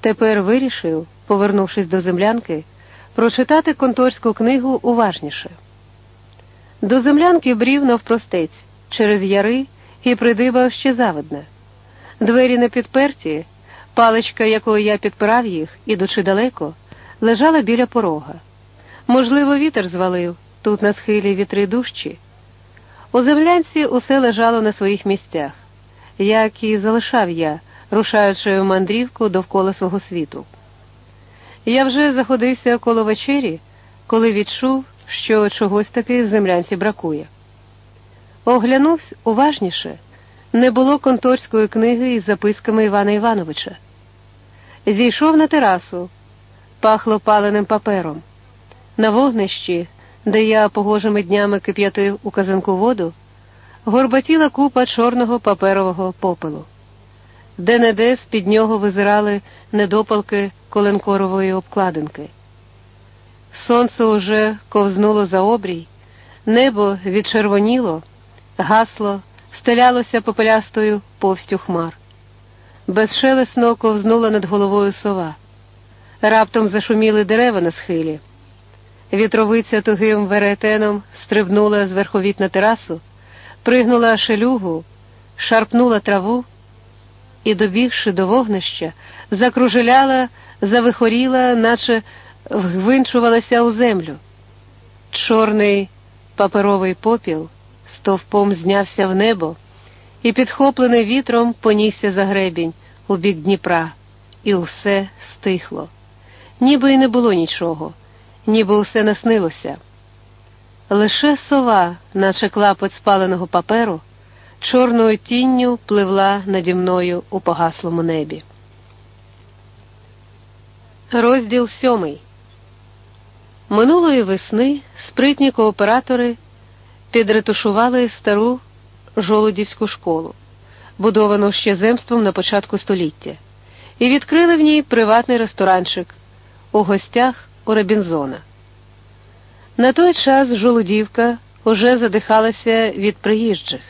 Тепер вирішив, повернувшись до землянки, прочитати конторську книгу уважніше. До землянки брів навпростець, через яри і придибав ще завидне. Двері не підперті, паличка, якою я підпирав їх, ідучи далеко, лежала біля порога. Можливо, вітер звалив, тут на схилі вітри дужчі. У землянці усе лежало на своїх місцях, як і залишав я, рушаючи в мандрівку довкола свого світу. Я вже заходився коло вечері, коли відчув, що чогось таки в землянці бракує. Оглянувся уважніше, не було конторської книги із записками Івана Івановича. Зійшов на терасу, пахло паленим папером. На вогнищі, де я погожими днями кип'ятив у казанку воду, горбатіла купа чорного паперового попелу. Де-не-де з під нього визирали недопалки коленкорової обкладинки. Сонце уже ковзнуло за обрій, небо відчервоніло, гасло, стелялося попелястою повстю хмар. Безшелесно ковзнула над головою сова. Раптом зашуміли дерева на схилі. Вітровиця тугим веретеном стрибнула з верховіт на терасу, пригнула шелюгу, шарпнула траву і, добігши до вогнища, закружеляла, завихоріла, наче вгвинчувалася у землю. Чорний паперовий попіл стовпом знявся в небо і, підхоплений вітром, понісся за гребінь у бік Дніпра, і усе стихло. Ніби й не було нічого, ніби усе наснилося. Лише сова, наче клапоть спаленого паперу, чорною тінню пливла наді мною у погаслому небі. Розділ сьомий. Минулої весни спритні кооператори підретушували стару жолудівську школу, будовану ще земством на початку століття, і відкрили в ній приватний ресторанчик у гостях у Робінзона. На той час Жолудівка уже задихалася від приїжджих,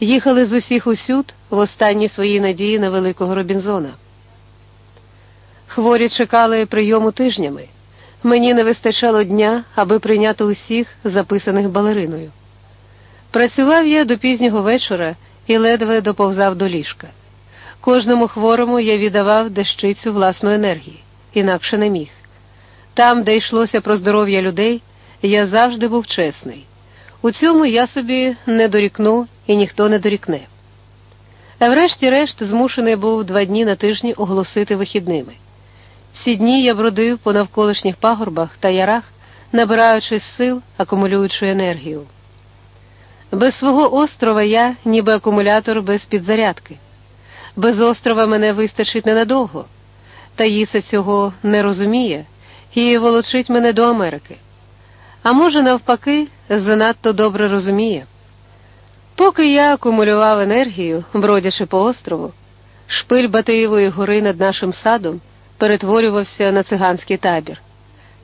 їхали з усіх усюд в останні свої надії на великого Робінзона. Хворі чекали прийому тижнями. Мені не вистачало дня, аби прийняти усіх, записаних балериною. Працював я до пізнього вечора і ледве доповзав до ліжка. Кожному хворому я віддавав дещицю власної енергії, інакше не міг. Там, де йшлося про здоров'я людей, я завжди був чесний. У цьому я собі не дорікну і ніхто не дорікне. Врешті-решт змушений був два дні на тижні оголосити вихідними. Ці дні я бродив по навколишніх пагорбах та ярах, набираючи сил, акумулюючи енергію. Без свого острова я, ніби акумулятор без підзарядки. Без острова мене вистачить ненадовго, та їса цього не розуміє і волочить мене до Америки. А може, навпаки, занадто добре розуміє. Поки я акумулював енергію, бродячи по острову, шпиль Батиєвої гори над нашим садом перетворювався на циганський табір,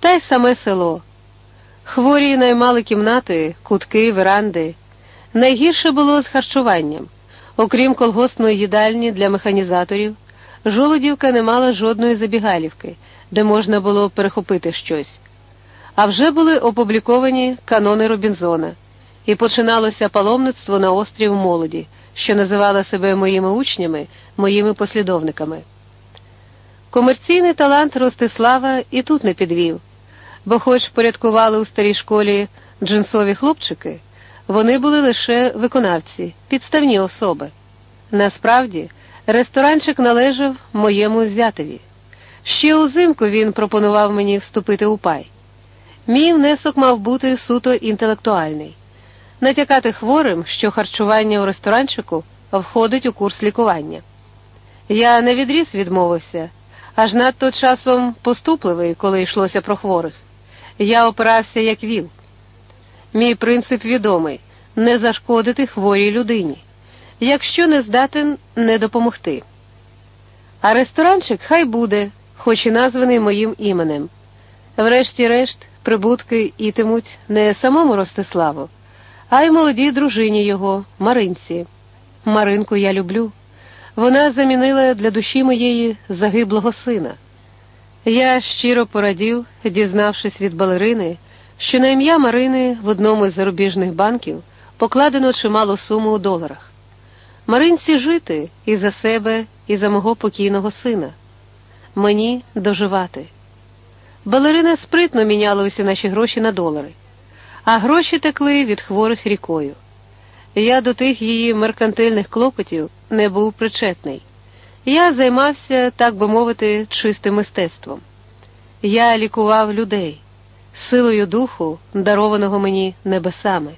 та й саме село. Хворі наймали кімнати, кутки, веранди. Найгірше було з харчуванням. Окрім колгоспної їдальні для механізаторів, жолудівка не мала жодної забігалівки, де можна було перехопити щось. А вже були опубліковані канони Робінзона, і починалося паломництво на острів молоді, що називала себе моїми учнями, моїми послідовниками. Комерційний талант Ростислава і тут не підвів, бо, хоч порядкували у старій школі джинсові хлопчики, вони були лише виконавці, підставні особи. Насправді, ресторанчик належав моєму зятеві. Ще узимку він пропонував мені вступити у пай. Мій внесок мав бути суто інтелектуальний, натякати хворим, що харчування у ресторанчику входить у курс лікування. Я не відріз відмовився аж надто часом поступливий, коли йшлося про хворих. Я опирався як віл. Мій принцип відомий не зашкодити хворій людині, якщо не здатен не допомогти. А ресторанчик хай буде, хоч і названий моїм іменем. Врешті-решт, прибутки ітимуть не самому Ростиславу, а й молодій дружині його, Маринці. Маринку я люблю. Вона замінила для душі моєї загиблого сина. Я щиро порадів, дізнавшись від балерини, що на ім'я Марини в одному з зарубіжних банків покладено чималу суму у доларах. Маринці жити і за себе, і за мого покійного сина. Мені доживати. Балерина спритно міняла усі наші гроші на долари, а гроші текли від хворих рікою. Я до тих її меркантильних клопотів не був причетний. Я займався, так би мовити, чистим мистецтвом. Я лікував людей, силою духу, дарованого мені небесами.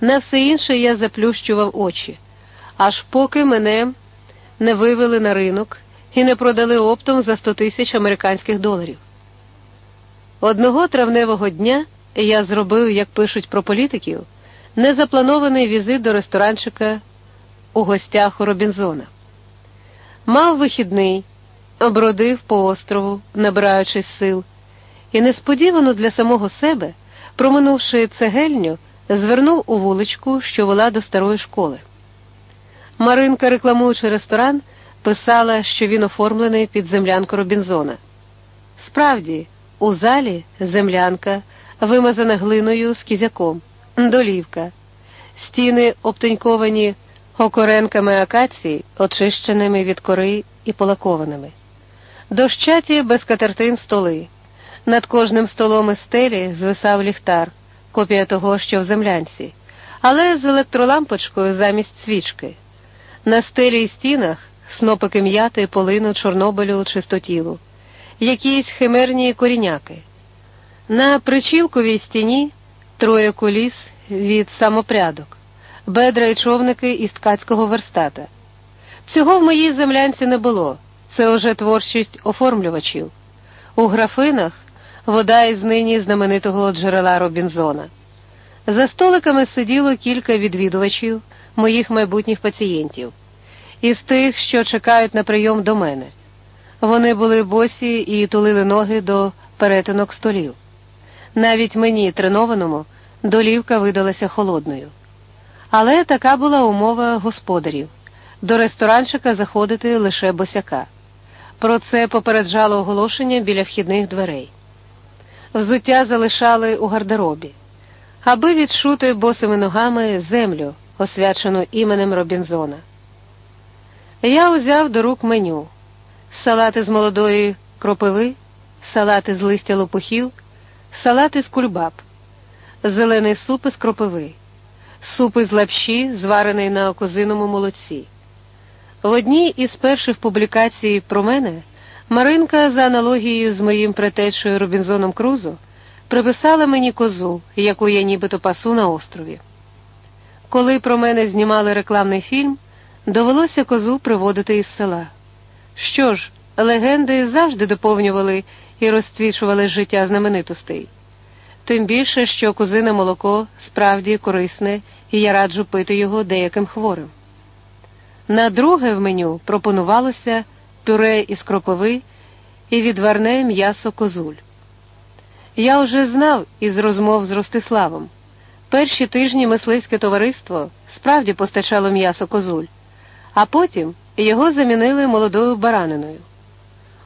На все інше я заплющував очі, аж поки мене не вивели на ринок і не продали оптом за 100 тисяч американських доларів. Одного травневого дня я зробив, як пишуть про політиків, незапланований візит до ресторанчика у гостях у Робінзона. Мав вихідний, обродив по острову, набираючись сил, і несподівано для самого себе, проминувши цегельню, звернув у вуличку, що вела до старої школи. Маринка, рекламуючи ресторан, писала, що він оформлений під землянку Робінзона. Справді, у залі землянка, вимазана глиною з кізяком, долівка, стіни обтеньковані окоренками акації, очищеними від кори і полакованими, дощаті без катертин столи. Над кожним столом із стелі звисав ліхтар, копія того, що в землянці, але з електролампочкою замість свічки. На стелі і стінах снопики м'яти, полину, чорнобилю, чистотілу, якісь химерні коріняки. На причілковій стіні троє коліс від самопрядок, бедра й човники із ткацького верстата. Цього в моїй землянці не було, це уже творчість оформлювачів. У графинах вода із нині знаменитого джерела Робінзона. За столиками сиділо кілька відвідувачів, моїх майбутніх пацієнтів, із тих, що чекають на прийом до мене. Вони були босі і тулили ноги до перетинок столів. Навіть мені, тренованому, долівка видалася холодною. Але така була умова господарів до ресторанчика заходити лише босяка. Про це попереджало оголошення біля вхідних дверей. Взуття залишали у гардеробі, аби відшути босими ногами землю, освячену іменем Робінзона. Я узяв до рук меню салати з молодої кропиви, салати з листя лопухів, салати з кульбаб, зелений суп із кропиви, суп із лапші, зварений на козиному молоці. В одній із перших публікацій про мене Маринка, за аналогією з моїм претечою Робінзоном Крузо, приписала мені козу, яку я нібито пасу на острові. Коли про мене знімали рекламний фільм, довелося козу приводити із села. Що ж, легенди завжди доповнювали і розцвічували життя знаменитостей. Тим більше, що козине молоко справді корисне, і я раджу пити його деяким хворим. На друге в меню пропонувалося пюре із кропови і відварне м'ясо козуль. Я вже знав із розмов з Ростиславом. Перші тижні мисливське товариство справді постачало м'ясо козуль, а потім його замінили молодою бараниною.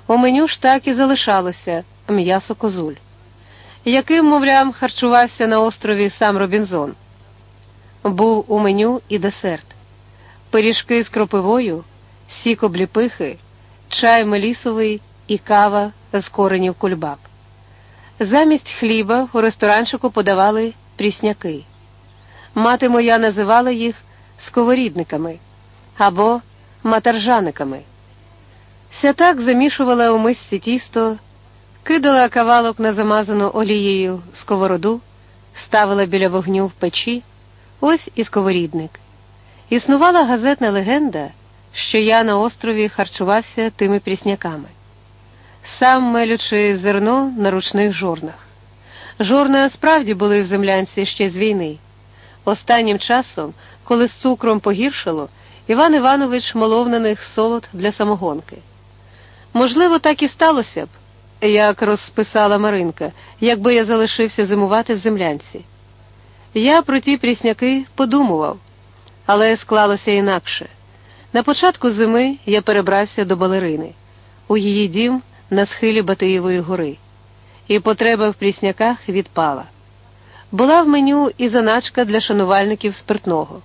У меню ж так і залишалося м'ясо козуль, яким, мовлям, харчувався на острові сам Робінзон. Був у меню і десерт, пиріжки з кропивою, сік обліпихи, чай мелісовий і кава з коренів кульбаб. Замість хліба у ресторанчику подавали прісняки. Мати моя називала їх сковорідниками або матаржаниками. Сятак замішувала у мисці тісто, кидала кавалок на замазану олією сковороду, ставила біля вогню в печі, ось і сковорідник. Існувала газетна легенда, що я на острові харчувався тими прісняками, сам мелючи зерно на ручних жорнах. Жорна справді були в землянці ще з війни. Останнім часом, коли з цукром погіршило, Іван Іванович молов на них солод для самогонки. Можливо, так і сталося б, як розписала Маринка, якби я залишився зимувати в землянці. Я про ті прісняки подумував, але склалося інакше. На початку зими я перебрався до балерини, у її дім на схилі Батиєвої гори, і потреба в прісняках відпала. Була в меню і заначка для шанувальників спиртного,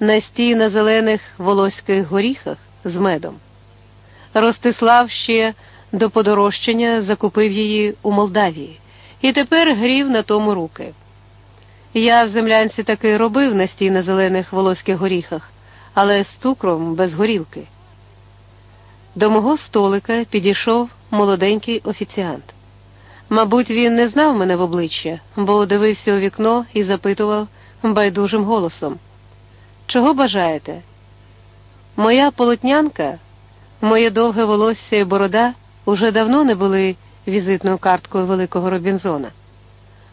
настій на зелених волоських горіхах з медом. Ростислав ще до подорожчання закупив її у Молдавії і тепер грів на тому руки. Я в землянці таки робив настій на зелених волоських горіхах, але з цукром без горілки. До мого столика підійшов молоденький офіціант. Мабуть, він не знав мене в обличчя, бо дивився у вікно і запитував байдужим голосом: Чого бажаєте? Моя полотнянка, моє довге волосся і борода уже давно не були візитною карткою великого Робінзона.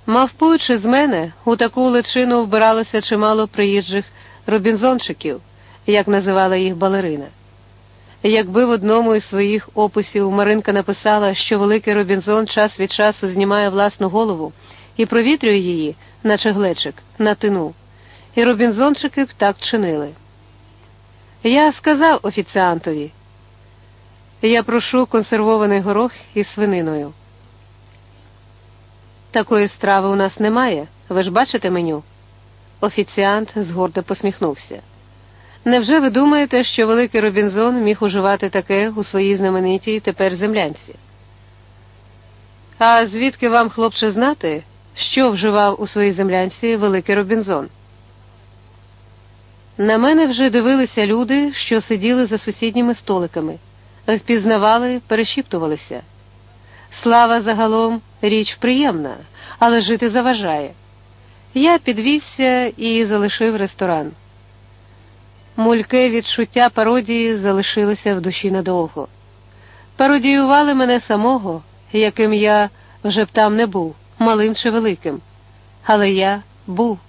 Мавпуючи з мене, у таку личину вбиралося чимало приїжджих робінзончиків, як називала їх балерина. Якби в одному із своїх описів Маринка написала, що великий Робінзон час від часу знімає власну голову і провітрює її, наче глечик, на тину, і робінзончики б так чинили. Я сказав офіціантові, я прошу консервований горох із свининою. Такої страви у нас немає, ви ж бачите меню? Офіціант згордо посміхнувся. Невже ви думаєте, що великий Робінзон міг уживати таке у своїй знаменитій тепер землянці? А звідки вам, хлопче, знати, що вживав у своїй землянці великий Робінзон? На мене вже дивилися люди, що сиділи за сусідніми столиками, впізнавали, перешіптувалися. Слава загалом річ приємна, але жити заважає. Я підвівся і залишив ресторан. Мульке відчуття пародії залишилося в душі надовго. Пародіювали мене самого, яким я вже б там не був, малим чи великим. Але я був.